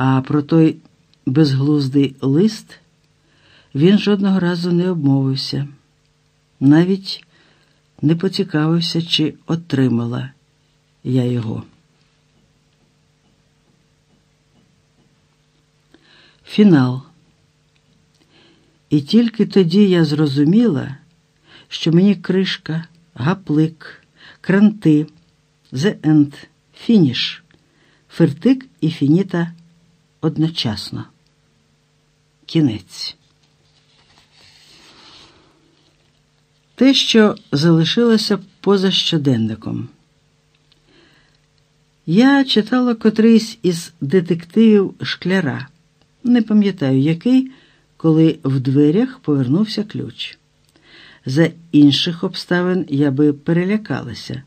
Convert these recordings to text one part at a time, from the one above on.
А про той безглуздий лист він жодного разу не обмовився, навіть не поцікавився, чи отримала я його. Фінал. І тільки тоді я зрозуміла, що мені кришка, гаплик, кранти, «The End», фініш, фертик і фініта одночасно. Кінець. Те, що залишилося поза щоденником. Я читала котрийсь із детективів шкляра, не пам'ятаю який, коли в дверях повернувся ключ. За інших обставин я би перелякалася.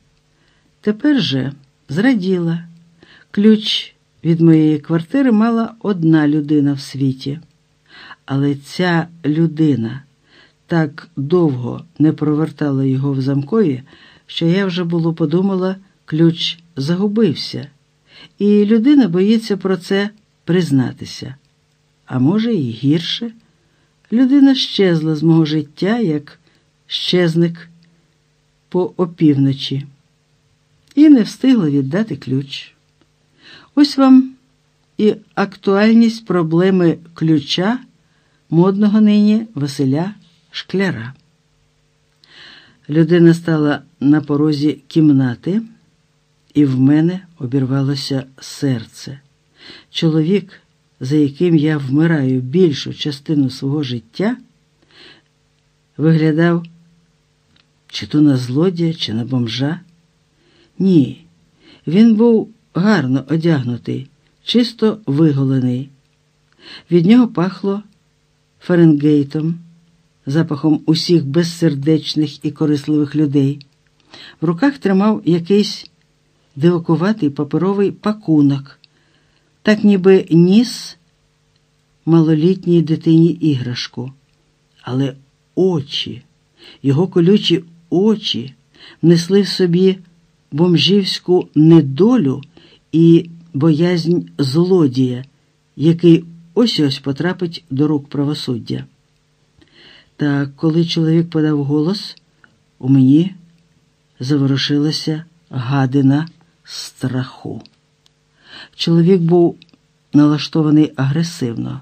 Тепер же зраділа. Ключ від моєї квартири мала одна людина в світі. Але ця людина так довго не провертала його в замкові, що я вже було подумала, ключ загубився, і людина боїться про це признатися. А може, і гірше, людина щезла з мого життя, як щезник по опівночі, і не встигла віддати ключ. Ось вам і актуальність проблеми ключа модного нині Василя Шкляра. Людина стала на порозі кімнати, і в мене обірвалося серце. Чоловік, за яким я вмираю більшу частину свого життя, виглядав чи то на злодія, чи на бомжа. Ні, він був гарно одягнутий, чисто виголений. Від нього пахло Фаренгейтом, запахом усіх безсердечних і корисливих людей. В руках тримав якийсь дивакуватий паперовий пакунок, так ніби ніс малолітній дитині іграшку. Але очі, його колючі очі несли в собі бомжівську недолю і боязнь злодія, який ось ось потрапить до рук правосуддя. Та коли чоловік подав голос, у мені заворушилася гадина страху. Чоловік був налаштований агресивно,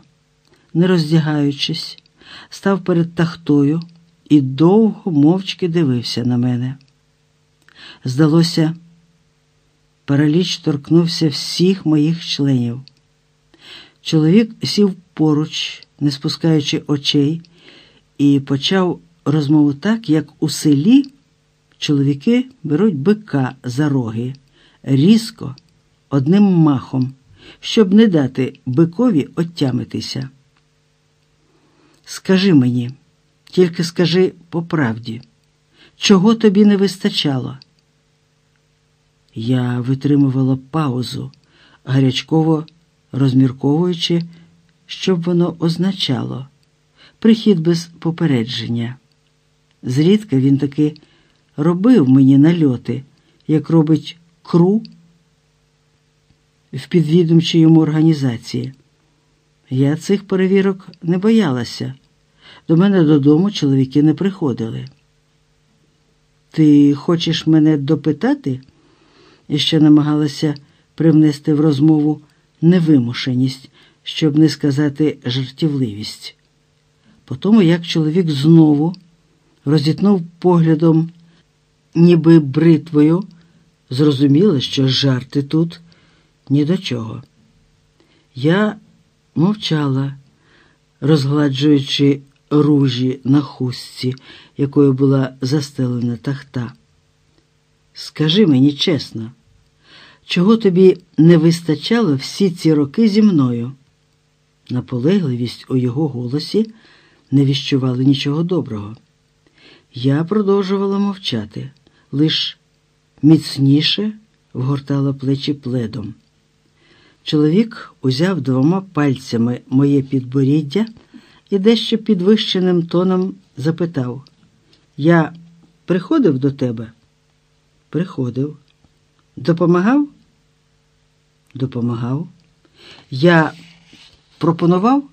не роздягаючись, став перед тахтою і довго мовчки дивився на мене. Здалося, параліч торкнувся всіх моїх членів. Чоловік сів поруч, не спускаючи очей, і почав розмову так, як у селі чоловіки беруть бика за роги різко, одним махом, щоб не дати бикові оттямитися. Скажи мені, тільки скажи по правді, чого тобі не вистачало? Я витримувала паузу, гарячково розмірковуючи, що б воно означало прихід без попередження. Зрідка він таки робив мені нальоти, як робить кру в підвідомчій йому організації. Я цих перевірок не боялася. До мене додому чоловіки не приходили. Ти хочеш мене допитати? І ще намагалася привнести в розмову невимушеність, щоб не сказати жартівливість. По тому, як чоловік знову розітнув поглядом, ніби бритвою, зрозуміла, що жарти тут ні до чого. Я мовчала, розгладжуючи ружі на хустці, якою була застелена тахта. Скажи мені чесно, чого тобі не вистачало всі ці роки зі мною? Наполегливість у його голосі не віщували нічого доброго. Я продовжувала мовчати, лиш міцніше вгортала плечі пледом. Чоловік узяв двома пальцями моє підборіддя і дещо підвищеним тоном запитав: Я приходив до тебе? Приходив. Допомагав? Допомагав. Я пропонував